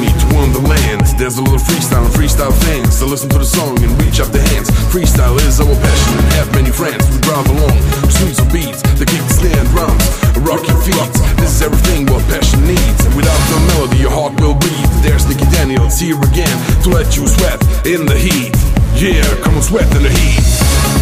journey to. There's a little freestyle and freestyle fans. So listen to the song and reach out their hands. Freestyle is our passion and have many friends. We drive along, streets of beats that keep the stand drums. Rock your feet, this is everything what passion needs. And without the melody, your heart will breathe There's Nicky Daniels here again to let you sweat in the heat. Yeah, come on, sweat in the heat.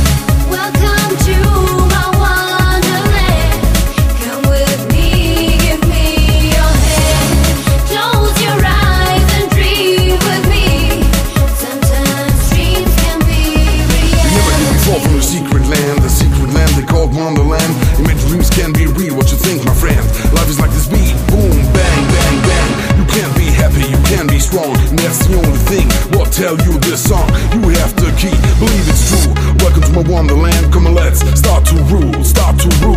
tell you this song you have to keep. Believe it's true. Welcome to my wonderland. Come on, let's start to rule. Start to rule.